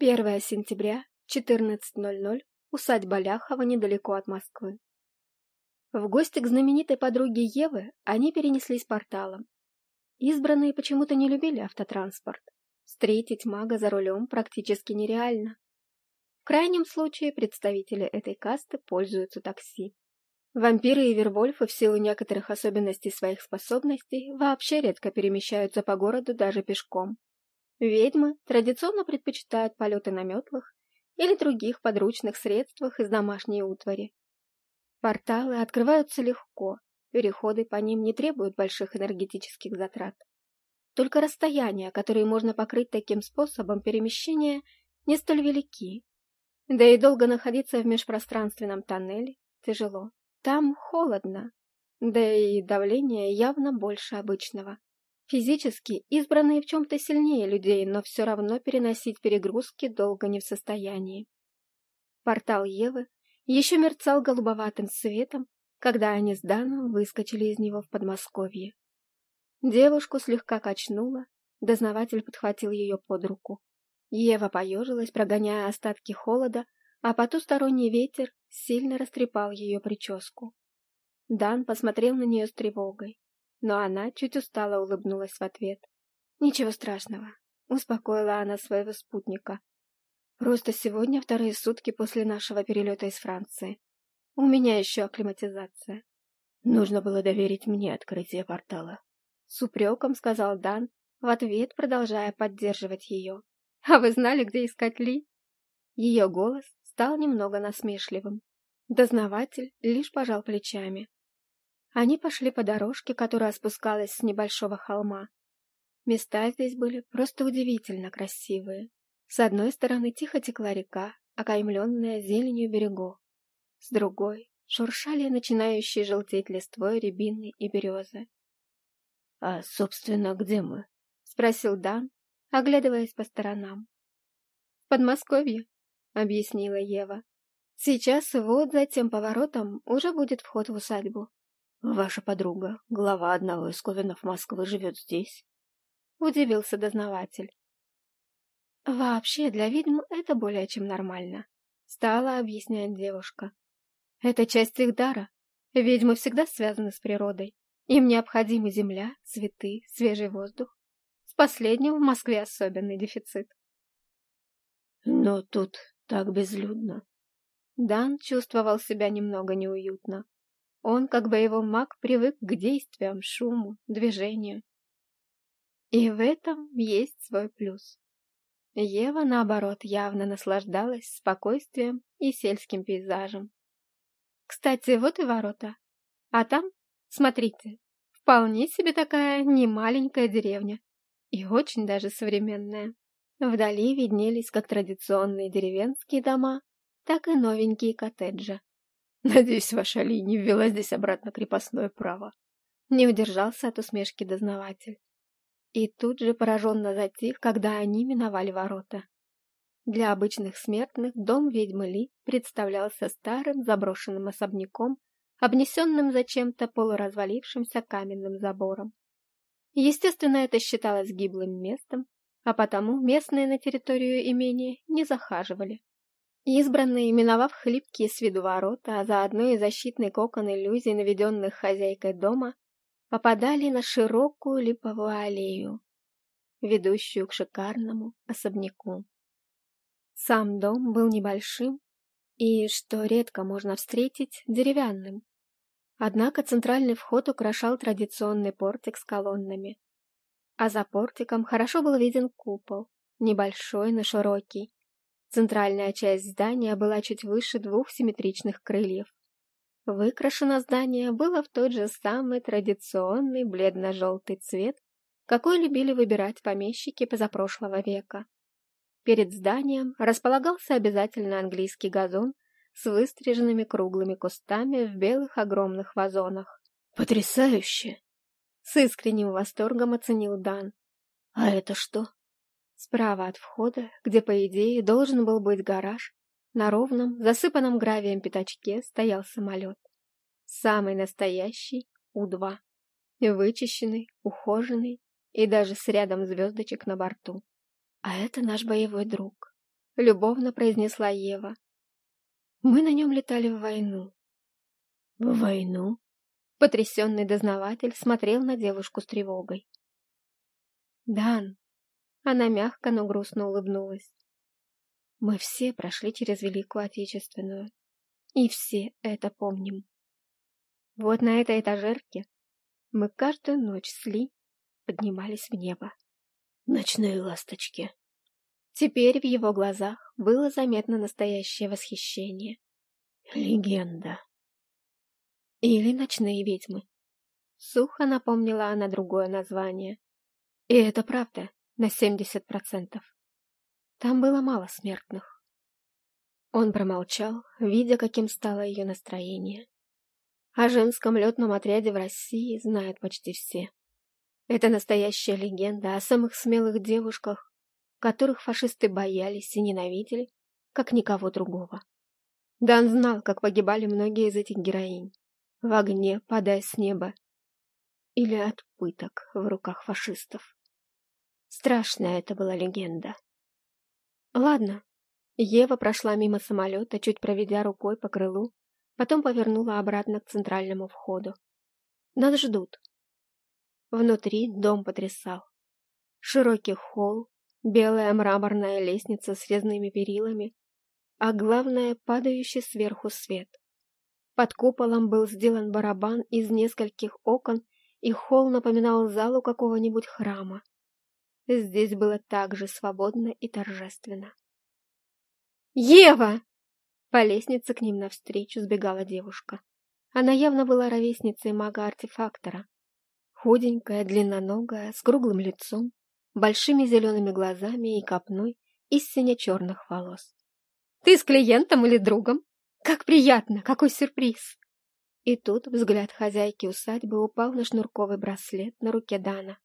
1 сентября, 14.00, усадьба Ляхова недалеко от Москвы. В гости к знаменитой подруге Евы они перенеслись порталом. Избранные почему-то не любили автотранспорт. Встретить мага за рулем практически нереально. В крайнем случае представители этой касты пользуются такси. Вампиры и вервольфы в силу некоторых особенностей своих способностей вообще редко перемещаются по городу даже пешком. Ведьмы традиционно предпочитают полеты на метлах или других подручных средствах из домашней утвари. Порталы открываются легко, переходы по ним не требуют больших энергетических затрат. Только расстояния, которые можно покрыть таким способом перемещения, не столь велики. Да и долго находиться в межпространственном тоннеле тяжело. Там холодно, да и давление явно больше обычного. Физически избранные в чем-то сильнее людей, но все равно переносить перегрузки долго не в состоянии. Портал Евы еще мерцал голубоватым светом, когда они с Даном выскочили из него в Подмосковье. Девушку слегка качнуло, дознаватель подхватил ее под руку. Ева поежилась, прогоняя остатки холода, а потусторонний ветер сильно растрепал ее прическу. Дан посмотрел на нее с тревогой но она чуть устало улыбнулась в ответ. «Ничего страшного», — успокоила она своего спутника. «Просто сегодня вторые сутки после нашего перелета из Франции. У меня еще акклиматизация». «Нужно было доверить мне открытие портала», — с упреком сказал Дан, в ответ продолжая поддерживать ее. «А вы знали, где искать Ли?» Ее голос стал немного насмешливым. Дознаватель лишь пожал плечами. Они пошли по дорожке, которая спускалась с небольшого холма. Места здесь были просто удивительно красивые. С одной стороны тихо текла река, окаймленная зеленью берегов. С другой шуршали начинающие желтеть листвой рябины и березы. — А, собственно, где мы? — спросил Дан, оглядываясь по сторонам. — В Подмосковье, — объяснила Ева. — Сейчас вот за тем поворотом уже будет вход в усадьбу. Ваша подруга, глава одного из ковенов Москвы, живет здесь? Удивился дознаватель. Вообще, для ведьм это более чем нормально. Стала объяснять девушка. Это часть их дара. Ведьмы всегда связаны с природой. Им необходимы земля, цветы, свежий воздух. С последним в Москве особенный дефицит. Но тут так безлюдно. Дан чувствовал себя немного неуютно. Он, как боевой маг, привык к действиям, шуму, движению. И в этом есть свой плюс. Ева, наоборот, явно наслаждалась спокойствием и сельским пейзажем. Кстати, вот и ворота. А там, смотрите, вполне себе такая немаленькая деревня. И очень даже современная. Вдали виднелись как традиционные деревенские дома, так и новенькие коттеджи. Надеюсь, ваша Ли не ввела здесь обратно крепостное право. Не удержался от усмешки дознаватель. И тут же пораженно затих, когда они миновали ворота. Для обычных смертных дом ведьмы Ли представлялся старым заброшенным особняком, обнесенным зачем-то полуразвалившимся каменным забором. Естественно, это считалось гиблым местом, а потому местные на территорию имения не захаживали. Избранные, миновав хлипкие с виду ворота, а заодно и защитный кокон иллюзий, наведенных хозяйкой дома, попадали на широкую липовую аллею, ведущую к шикарному особняку. Сам дом был небольшим и, что редко можно встретить, деревянным. Однако центральный вход украшал традиционный портик с колоннами. А за портиком хорошо был виден купол, небольшой, но широкий, Центральная часть здания была чуть выше двух симметричных крыльев. Выкрашено здание было в тот же самый традиционный бледно-желтый цвет, какой любили выбирать помещики позапрошлого века. Перед зданием располагался обязательно английский газон с выстриженными круглыми кустами в белых огромных вазонах. «Потрясающе!» С искренним восторгом оценил Дан. «А это что?» Справа от входа, где, по идее, должен был быть гараж, на ровном, засыпанном гравием пятачке стоял самолет. Самый настоящий У-2. Вычищенный, ухоженный и даже с рядом звездочек на борту. А это наш боевой друг. любовно произнесла Ева. Мы на нем летали в войну. В войну? Потрясенный дознаватель смотрел на девушку с тревогой. «Дан!» Она мягко, но грустно улыбнулась. «Мы все прошли через Великую Отечественную, и все это помним. Вот на этой этажерке мы каждую ночь с Ли поднимались в небо. Ночные ласточки!» Теперь в его глазах было заметно настоящее восхищение. «Легенда!» Или ночные ведьмы. Сухо напомнила она другое название. И это правда, на семьдесят процентов. Там было мало смертных. Он промолчал, видя, каким стало ее настроение. О женском летном отряде в России знают почти все. Это настоящая легенда о самых смелых девушках, которых фашисты боялись и ненавидели, как никого другого. Дан знал, как погибали многие из этих героинь в огне, падая с неба, или от пыток в руках фашистов. Страшная это была легенда. Ладно. Ева прошла мимо самолета, чуть проведя рукой по крылу, потом повернула обратно к центральному входу. Нас ждут. Внутри дом потрясал. Широкий холл, белая мраморная лестница с резными перилами, а главное — падающий сверху свет. Под куполом был сделан барабан из нескольких окон, и холл напоминал залу какого-нибудь храма. Здесь было так же свободно и торжественно. «Ева!» По лестнице к ним навстречу сбегала девушка. Она явно была ровесницей мага-артефактора. Худенькая, длинноногая, с круглым лицом, большими зелеными глазами и копной из сине-черных волос. «Ты с клиентом или другом?» Как приятно! Какой сюрприз!» И тут взгляд хозяйки усадьбы упал на шнурковый браслет на руке Дана.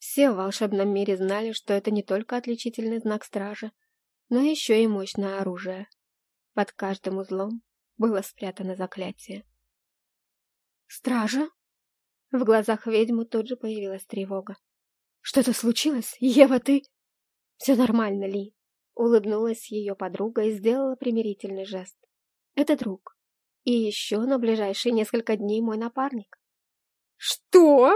Все в волшебном мире знали, что это не только отличительный знак стражи, но еще и мощное оружие. Под каждым узлом было спрятано заклятие. «Стража?» В глазах ведьмы тут же появилась тревога. «Что-то случилось? Ева, ты...» «Все нормально, Ли», — улыбнулась ее подруга и сделала примирительный жест. Это друг. И еще на ближайшие несколько дней мой напарник. Что?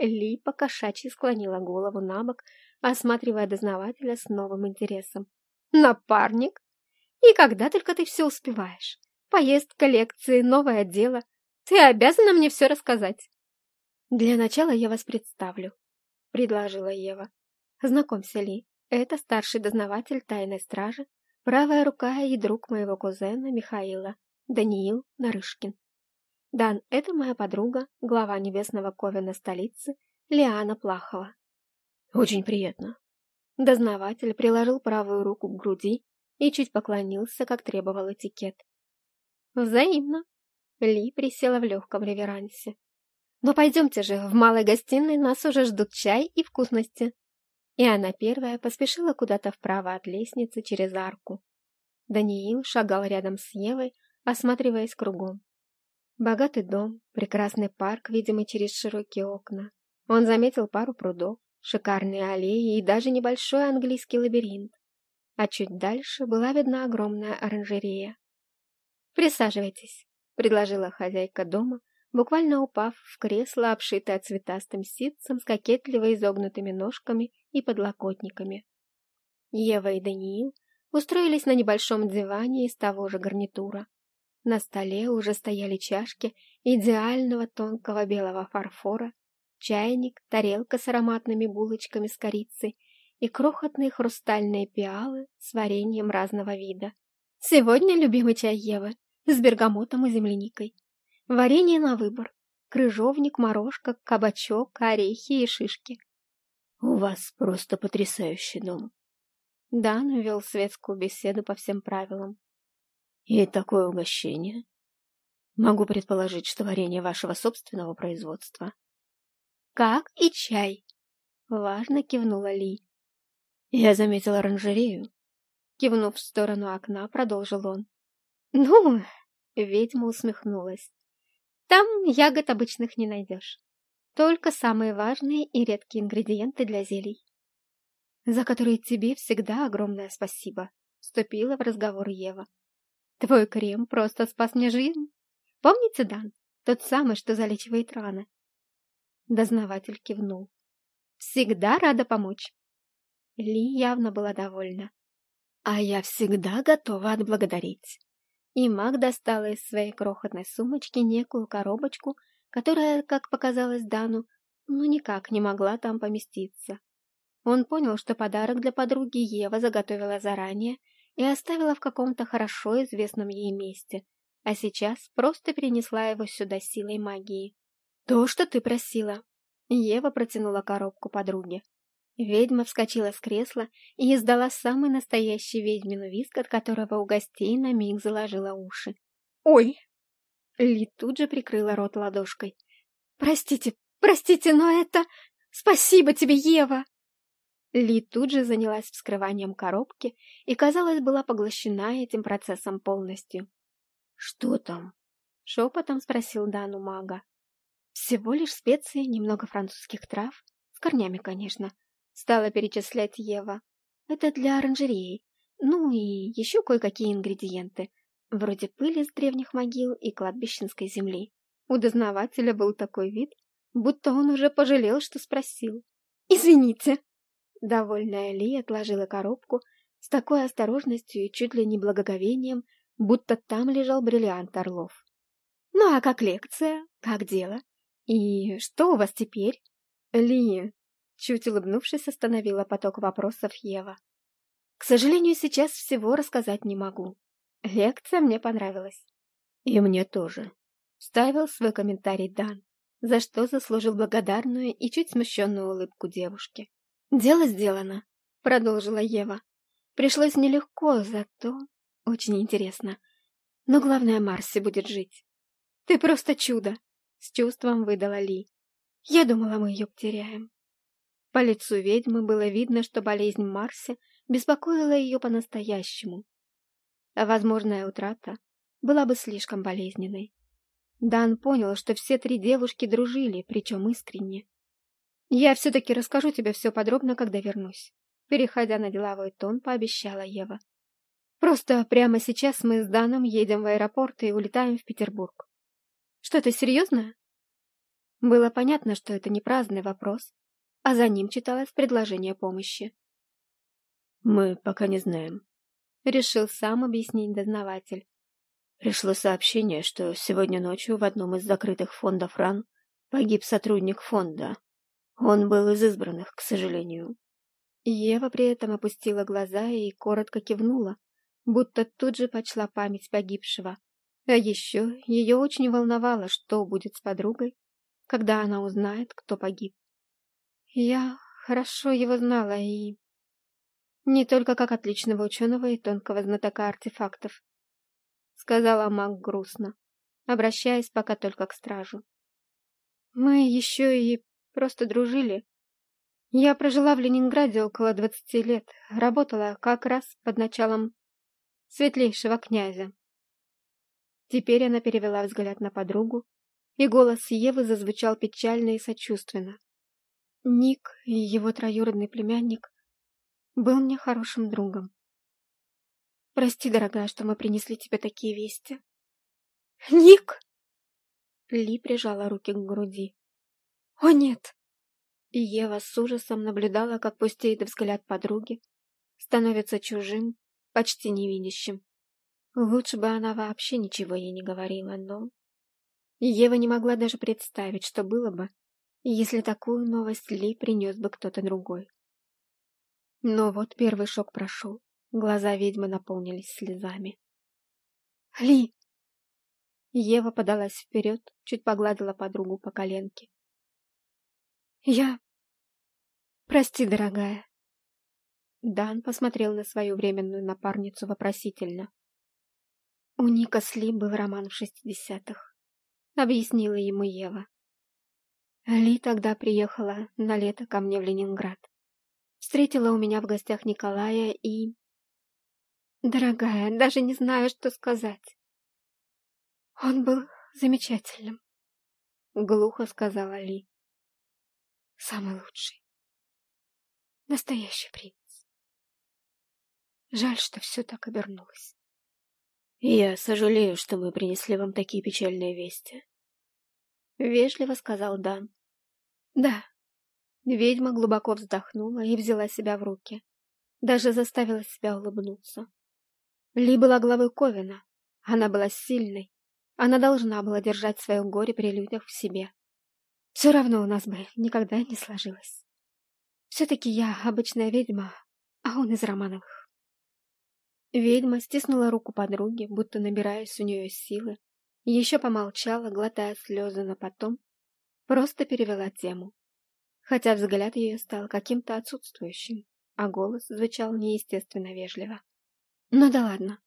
Ли покошачьи склонила голову на бок, осматривая дознавателя с новым интересом. Напарник? И когда только ты все успеваешь? Поездка, лекции, новое дело. Ты обязана мне все рассказать. Для начала я вас представлю, предложила Ева. Знакомься, Ли, это старший дознаватель тайной стражи Правая рука и друг моего кузена Михаила, Даниил Нарышкин. Дан, это моя подруга, глава Небесного Ковена столицы, Лиана Плахова. Очень приятно. Дознаватель приложил правую руку к груди и чуть поклонился, как требовал этикет. Взаимно. Ли присела в легком реверансе. Но пойдемте же, в малой гостиной нас уже ждут чай и вкусности и она первая поспешила куда-то вправо от лестницы через арку. Даниил шагал рядом с Евой, осматриваясь кругом. Богатый дом, прекрасный парк, видимый через широкие окна. Он заметил пару прудов, шикарные аллеи и даже небольшой английский лабиринт. А чуть дальше была видна огромная оранжерея. «Присаживайтесь», — предложила хозяйка дома, буквально упав в кресло, обшитое цветастым ситцем с кокетливо изогнутыми ножками и подлокотниками. Ева и Даниил устроились на небольшом диване из того же гарнитура. На столе уже стояли чашки идеального тонкого белого фарфора, чайник, тарелка с ароматными булочками с корицей и крохотные хрустальные пиалы с вареньем разного вида. Сегодня любимый чай Евы с бергамотом и земляникой. Варенье на выбор. Крыжовник, морожка, кабачок, орехи и шишки. У вас просто потрясающий дом. Дан вел светскую беседу по всем правилам. И такое угощение. Могу предположить, что варенье вашего собственного производства. Как и чай. Важно кивнула Ли. Я заметил оранжерею. Кивнув в сторону окна, продолжил он. Ну, ведьма усмехнулась. Там ягод обычных не найдешь. Только самые важные и редкие ингредиенты для зелий. за которые тебе всегда огромное спасибо», — вступила в разговор Ева. «Твой крем просто спас мне жизнь. Помните, Дан, тот самый, что залечивает раны?» Дознаватель кивнул. «Всегда рада помочь». Ли явно была довольна. «А я всегда готова отблагодарить». И маг достала из своей крохотной сумочки некую коробочку, которая, как показалось Дану, ну никак не могла там поместиться. Он понял, что подарок для подруги Ева заготовила заранее и оставила в каком-то хорошо известном ей месте, а сейчас просто перенесла его сюда силой магии. «То, что ты просила!» Ева протянула коробку подруге. Ведьма вскочила с кресла и издала самый настоящий ведьмин визг, от которого у гостей на миг заложила уши. «Ой!» Ли тут же прикрыла рот ладошкой. «Простите, простите, но это... Спасибо тебе, Ева!» Ли тут же занялась вскрыванием коробки и, казалось, была поглощена этим процессом полностью. «Что там?» — шепотом спросил Дан у мага. «Всего лишь специи, немного французских трав, с корнями, конечно», — стала перечислять Ева. «Это для оранжереи. Ну и еще кое-какие ингредиенты, вроде пыли с древних могил и кладбищенской земли». У дознавателя был такой вид, будто он уже пожалел, что спросил. «Извините!» Довольная Ли отложила коробку с такой осторожностью и чуть ли не благоговением, будто там лежал бриллиант Орлов. «Ну а как лекция? Как дело? И что у вас теперь?» «Ли...» — чуть улыбнувшись, остановила поток вопросов Ева. «К сожалению, сейчас всего рассказать не могу. Лекция мне понравилась». «И мне тоже», — вставил свой комментарий Дан, за что заслужил благодарную и чуть смущенную улыбку девушки. «Дело сделано», — продолжила Ева. «Пришлось нелегко, зато очень интересно. Но главное, Марси будет жить. Ты просто чудо!» С чувством выдала Ли. Я думала, мы ее потеряем. По лицу ведьмы было видно, что болезнь Марси беспокоила ее по-настоящему. А возможная утрата была бы слишком болезненной. Дан понял, что все три девушки дружили, причем искренне. «Я все-таки расскажу тебе все подробно, когда вернусь», переходя на деловой тон, пообещала Ева. Просто прямо сейчас мы с Даном едем в аэропорт и улетаем в Петербург. Что-то серьезное? Было понятно, что это не праздный вопрос, а за ним читалось предложение помощи. Мы пока не знаем. Решил сам объяснить дознаватель. Пришло сообщение, что сегодня ночью в одном из закрытых фондов РАН погиб сотрудник фонда. Он был из избранных, к сожалению. Ева при этом опустила глаза и коротко кивнула, будто тут же почла память погибшего. А еще ее очень волновало, что будет с подругой, когда она узнает, кто погиб. Я хорошо его знала и... Не только как отличного ученого и тонкого знатока артефактов, сказала маг грустно, обращаясь пока только к стражу. Мы еще и просто дружили. Я прожила в Ленинграде около двадцати лет, работала как раз под началом светлейшего князя. Теперь она перевела взгляд на подругу, и голос Евы зазвучал печально и сочувственно. Ник и его троюродный племянник был мне хорошим другом. Прости, дорогая, что мы принесли тебе такие вести. Ник! Ли прижала руки к груди. О, нет! И Ева с ужасом наблюдала, как пустеет взгляд подруги, становится чужим, почти невидящим. Лучше бы она вообще ничего ей не говорила, но... Ева не могла даже представить, что было бы, если такую новость Ли принес бы кто-то другой. Но вот первый шок прошел, глаза ведьмы наполнились слезами. «Ли!» Ева подалась вперед, чуть погладила подругу по коленке. «Я... Прости, дорогая, Дан посмотрел на свою временную напарницу вопросительно. У Ника Сли был роман в шестидесятых, объяснила ему Ева. Ли тогда приехала на лето ко мне в Ленинград. Встретила у меня в гостях Николая и... Дорогая, даже не знаю, что сказать. Он был замечательным, глухо сказала Ли. Самый лучший. Настоящий принц. Жаль, что все так обернулось. Я сожалею, что мы принесли вам такие печальные вести. Вежливо сказал Дан. Да. Ведьма глубоко вздохнула и взяла себя в руки. Даже заставила себя улыбнуться. Ли была главой Ковина. Она была сильной. Она должна была держать свое горе при людях в себе. Все равно у нас бы никогда не сложилось. Все-таки я обычная ведьма, а он из Романовых. Ведьма стиснула руку подруги, будто набираясь у нее силы, еще помолчала, глотая слезы, но потом просто перевела тему. Хотя взгляд ее стал каким-то отсутствующим, а голос звучал неестественно вежливо. Ну да ладно.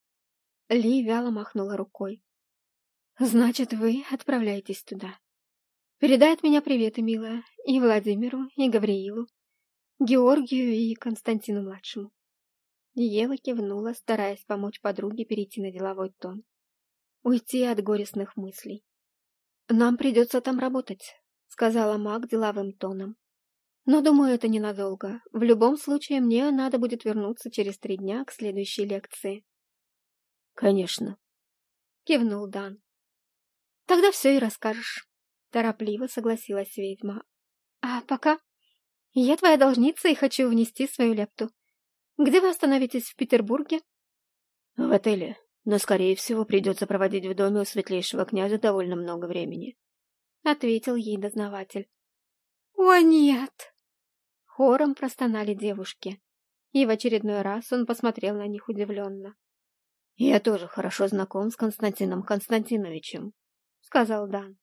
Ли вяло махнула рукой. Значит, вы отправляетесь туда. Передай от меня приветы, милая, и Владимиру, и Гавриилу, Георгию и Константину-младшему. Ева кивнула, стараясь помочь подруге перейти на деловой тон. Уйти от горестных мыслей. «Нам придется там работать», — сказала Мак деловым тоном. «Но, думаю, это ненадолго. В любом случае, мне надо будет вернуться через три дня к следующей лекции». «Конечно», — кивнул Дан. «Тогда все и расскажешь», — торопливо согласилась ведьма. «А пока я твоя должница и хочу внести свою лепту. Где вы остановитесь в Петербурге?» «В отеле», но, скорее всего, придется проводить в доме у светлейшего князя довольно много времени. — ответил ей дознаватель. — О, нет! Хором простонали девушки, и в очередной раз он посмотрел на них удивленно. — Я тоже хорошо знаком с Константином Константиновичем, — сказал Дан.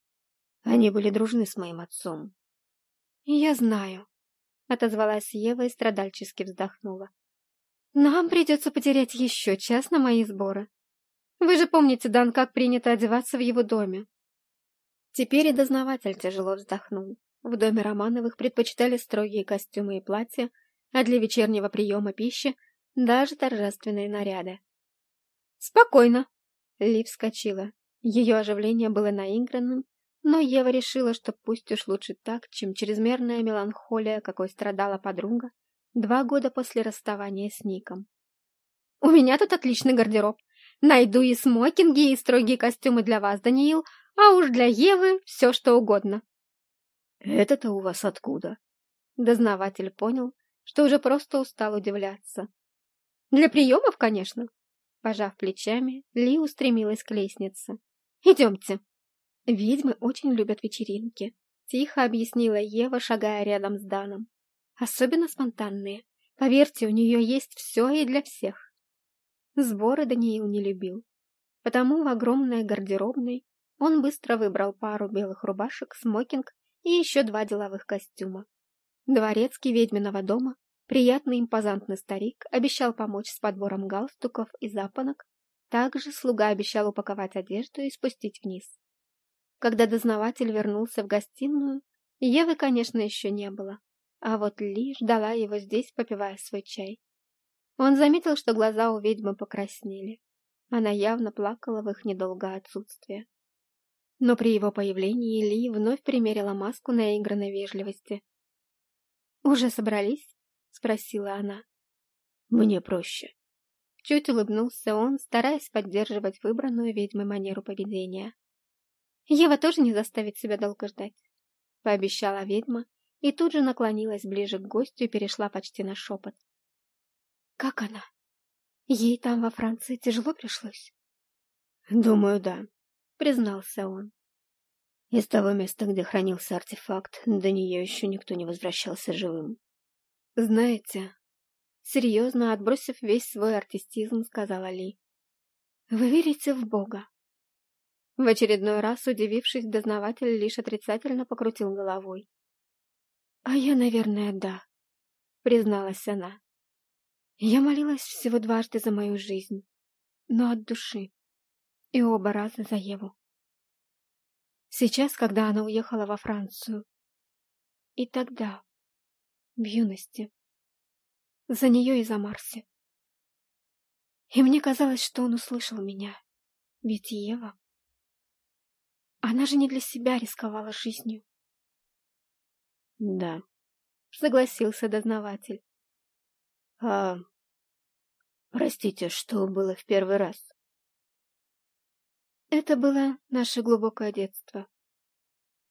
Они были дружны с моим отцом. — Я знаю, — отозвалась Ева и страдальчески вздохнула. — Нам придется потерять еще час на мои сборы. Вы же помните, Дан, как принято одеваться в его доме. Теперь и дознаватель тяжело вздохнул. В доме Романовых предпочитали строгие костюмы и платья, а для вечернего приема пищи даже торжественные наряды. «Спокойно!» Ли вскочила. Ее оживление было наигранным, но Ева решила, что пусть уж лучше так, чем чрезмерная меланхолия, какой страдала подруга два года после расставания с Ником. «У меня тут отличный гардероб. Найду и смокинги, и строгие костюмы для вас, Даниил, а уж для Евы все что угодно. Это-то у вас откуда? Дознаватель понял, что уже просто устал удивляться. Для приемов, конечно. Пожав плечами, Ли устремилась к лестнице. Идемте. Ведьмы очень любят вечеринки, тихо объяснила Ева, шагая рядом с Даном. Особенно спонтанные. Поверьте, у нее есть все и для всех. Сборы Даниил не любил. Потому в огромной гардеробной он быстро выбрал пару белых рубашек, смокинг и еще два деловых костюма. Дворецкий ведьминого дома, приятный импозантный старик, обещал помочь с подбором галстуков и запонок, также слуга обещал упаковать одежду и спустить вниз. Когда дознаватель вернулся в гостиную, Евы, конечно, еще не было, а вот Ли ждала его здесь, попивая свой чай. Он заметил, что глаза у ведьмы покраснели. Она явно плакала в их недолгое отсутствие. Но при его появлении Ли вновь примерила маску наигранной вежливости. «Уже собрались?» — спросила она. «Мне проще». Чуть улыбнулся он, стараясь поддерживать выбранную ведьмой манеру поведения. «Ева тоже не заставит себя долго ждать», — пообещала ведьма, и тут же наклонилась ближе к гостю и перешла почти на шепот. Как она? Ей там во Франции тяжело пришлось? Думаю, да, признался он. Из того места, где хранился артефакт, до нее еще никто не возвращался живым. Знаете, серьезно отбросив весь свой артистизм, сказала Ли. Вы верите в Бога? В очередной раз, удивившись, дознаватель лишь отрицательно покрутил головой. «А я, наверное, да», — призналась она. Я молилась всего дважды за мою жизнь, но от души, и оба раза за Еву. Сейчас, когда она уехала во Францию, и тогда, в юности, за нее и за Марси. И мне казалось, что он услышал меня, ведь Ева... Она же не для себя рисковала жизнью. Да, согласился дознаватель. А... Простите, что было в первый раз? Это было наше глубокое детство.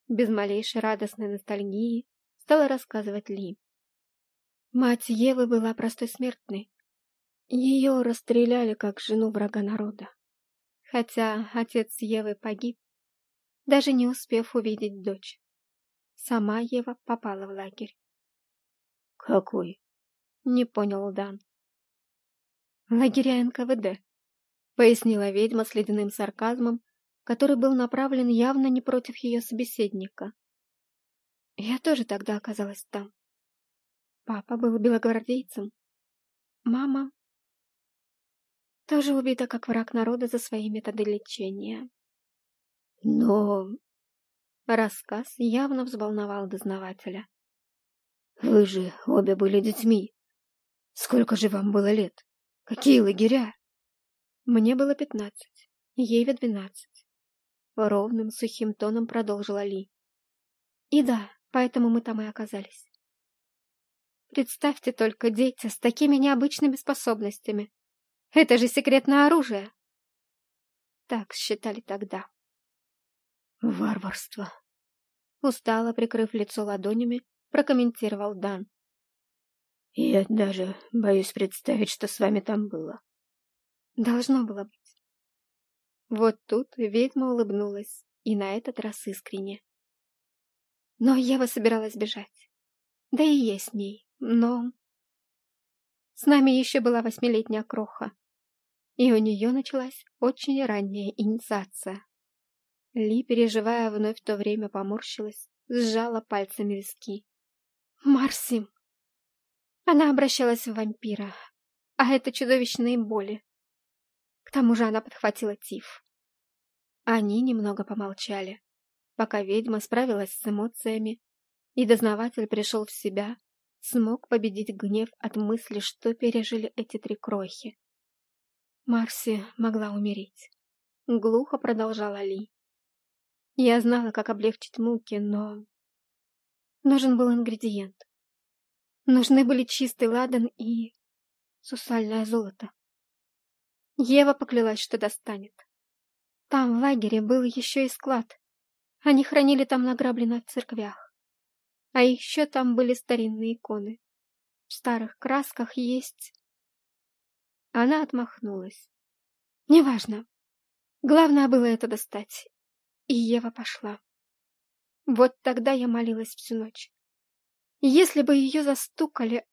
Без малейшей радостной ностальгии стала рассказывать Ли. Мать Евы была простой смертной. Ее расстреляли как жену врага народа. Хотя отец Евы погиб, даже не успев увидеть дочь. Сама Ева попала в лагерь. «Какой?» — не понял Дан. «Лагеря НКВД», — пояснила ведьма с ледяным сарказмом, который был направлен явно не против ее собеседника. «Я тоже тогда оказалась там. Папа был белогвардейцем. Мама тоже убита как враг народа за свои методы лечения. Но... Рассказ явно взволновал дознавателя. Вы же обе были детьми. Сколько же вам было лет? Какие лагеря? Мне было пятнадцать, Еве двенадцать. Ровным, сухим тоном продолжила Ли. И да, поэтому мы там и оказались. Представьте только, дети с такими необычными способностями. Это же секретное оружие. Так считали тогда. Варварство. Устало прикрыв лицо ладонями, прокомментировал Дан. Я даже боюсь представить, что с вами там было. Должно было быть. Вот тут ведьма улыбнулась, и на этот раз искренне. Но Ева собиралась бежать. Да и я с ней, но... С нами еще была восьмилетняя кроха, и у нее началась очень ранняя инициация. Ли, переживая вновь то время, поморщилась, сжала пальцами виски. Марси! Она обращалась в вампира, а это чудовищные боли. К тому же она подхватила тиф. Они немного помолчали, пока ведьма справилась с эмоциями, и дознаватель пришел в себя, смог победить гнев от мысли, что пережили эти три крохи. Марси могла умереть. Глухо продолжала Ли. Я знала, как облегчить муки, но... Нужен был ингредиент. Нужны были чистый ладан и... сусальное золото. Ева поклялась, что достанет. Там, в лагере, был еще и склад. Они хранили там награбленное в церквях. А еще там были старинные иконы. В старых красках есть... Она отмахнулась. Неважно. Главное было это достать. И Ева пошла. Вот тогда я молилась всю ночь. Если бы ее застукали,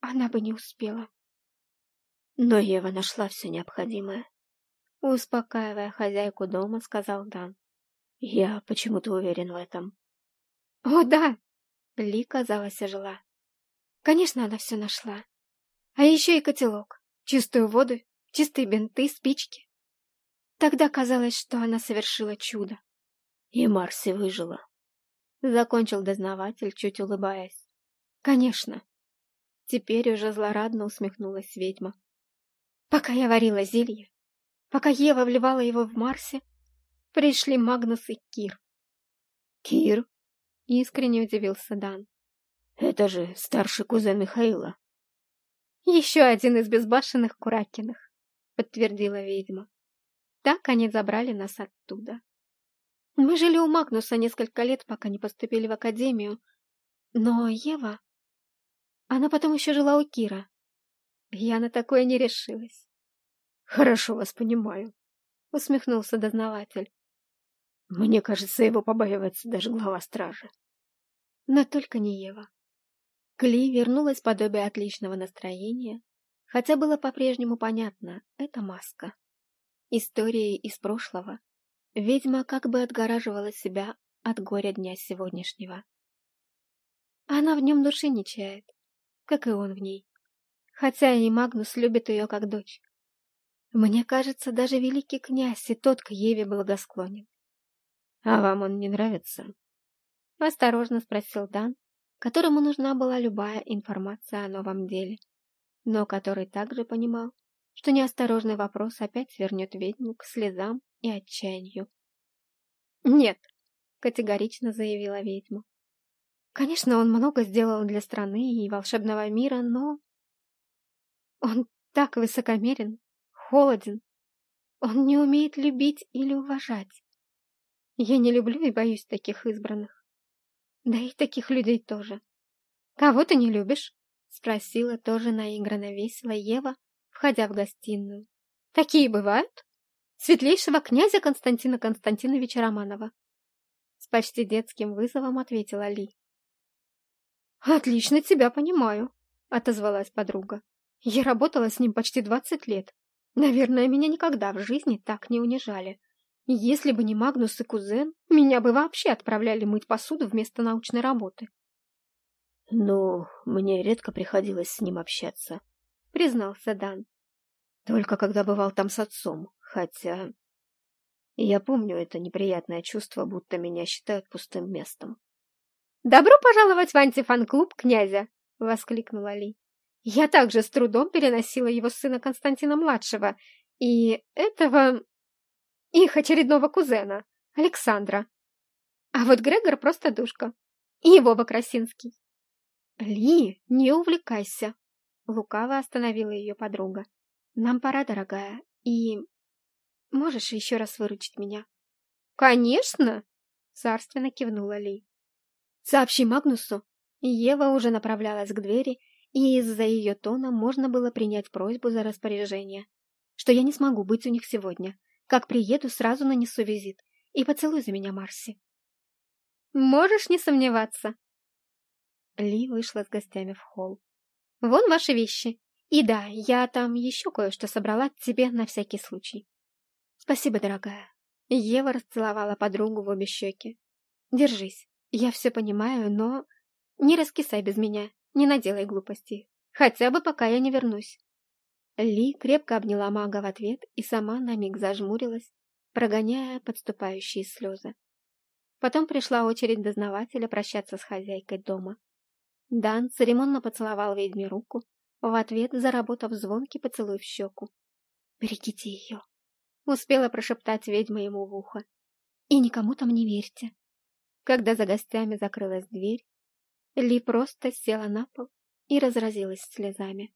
она бы не успела. Но Ева нашла все необходимое. Успокаивая хозяйку дома, сказал Дан. Я почему-то уверен в этом. О, да! Ли, казалось, ожила. Конечно, она все нашла. А еще и котелок, чистую воду, чистые бинты, спички. Тогда казалось, что она совершила чудо. И Марси выжила. Закончил дознаватель, чуть улыбаясь. Конечно. Теперь уже злорадно усмехнулась ведьма. Пока я варила зелье, пока Ева вливала его в Марсе, пришли Магнус и Кир. Кир? Искренне удивился Дан. Это же старший кузен Михаила. Еще один из безбашенных Куракиных, подтвердила ведьма. Так они забрали нас оттуда. Мы жили у Магнуса несколько лет, пока не поступили в академию. Но Ева... Она потом еще жила у Кира. Я на такое не решилась. Хорошо вас понимаю, усмехнулся дознаватель. Мне кажется, его побаивается даже глава стражи. Но только не Ева. Кли вернулась подобие отличного настроения, хотя было по-прежнему понятно, это маска. Истории из прошлого, Ведьма как бы отгораживала себя от горя дня сегодняшнего. Она в нем души не чает, как и он в ней. Хотя и Магнус любит ее как дочь. Мне кажется, даже великий князь и тот к Еве благосклонен. — А вам он не нравится? — осторожно спросил Дан, которому нужна была любая информация о новом деле, но который также понимал, что неосторожный вопрос опять вернет ведьму к слезам и отчаянию. «Нет», — категорично заявила ведьма. «Конечно, он много сделал для страны и волшебного мира, но...» Он так высокомерен, холоден. Он не умеет любить или уважать. Я не люблю и боюсь таких избранных. Да и таких людей тоже. Кого ты не любишь? Спросила тоже наигранно весело Ева, входя в гостиную. Такие бывают? Светлейшего князя Константина Константиновича Романова. С почти детским вызовом ответила Ли. «Отлично тебя понимаю», — отозвалась подруга. «Я работала с ним почти двадцать лет. Наверное, меня никогда в жизни так не унижали. Если бы не Магнус и кузен, меня бы вообще отправляли мыть посуду вместо научной работы. «Ну, мне редко приходилось с ним общаться», — признался Дан. «Только когда бывал там с отцом, хотя...» Я помню это неприятное чувство, будто меня считают пустым местом. «Добро пожаловать в антифан-клуб князя!» — воскликнула Ли. Я также с трудом переносила его сына Константина-младшего и этого... их очередного кузена, Александра. А вот Грегор просто душка. И Вова Красинский. «Ли, не увлекайся!» Лукаво остановила ее подруга. «Нам пора, дорогая, и... Можешь еще раз выручить меня?» «Конечно!» Царственно кивнула Ли. «Сообщи Магнусу!» Ева уже направлялась к двери, и из-за ее тона можно было принять просьбу за распоряжение, что я не смогу быть у них сегодня. Как приеду, сразу нанесу визит. И поцелуй за меня, Марси. Можешь не сомневаться. Ли вышла с гостями в холл. Вон ваши вещи. И да, я там еще кое-что собрала тебе на всякий случай. Спасибо, дорогая. Ева расцеловала подругу в обе щеки. Держись. Я все понимаю, но... Не раскисай без меня. Не наделай глупостей. Хотя бы пока я не вернусь. Ли крепко обняла мага в ответ и сама на миг зажмурилась, прогоняя подступающие слезы. Потом пришла очередь дознавателя прощаться с хозяйкой дома. Дан церемонно поцеловал ведьме руку, в ответ заработав звонкий поцелуй в щеку. «Берегите ее!» — успела прошептать ведьма ему в ухо. «И никому там не верьте!» Когда за гостями закрылась дверь, ли просто села на пол и разразилась слезами.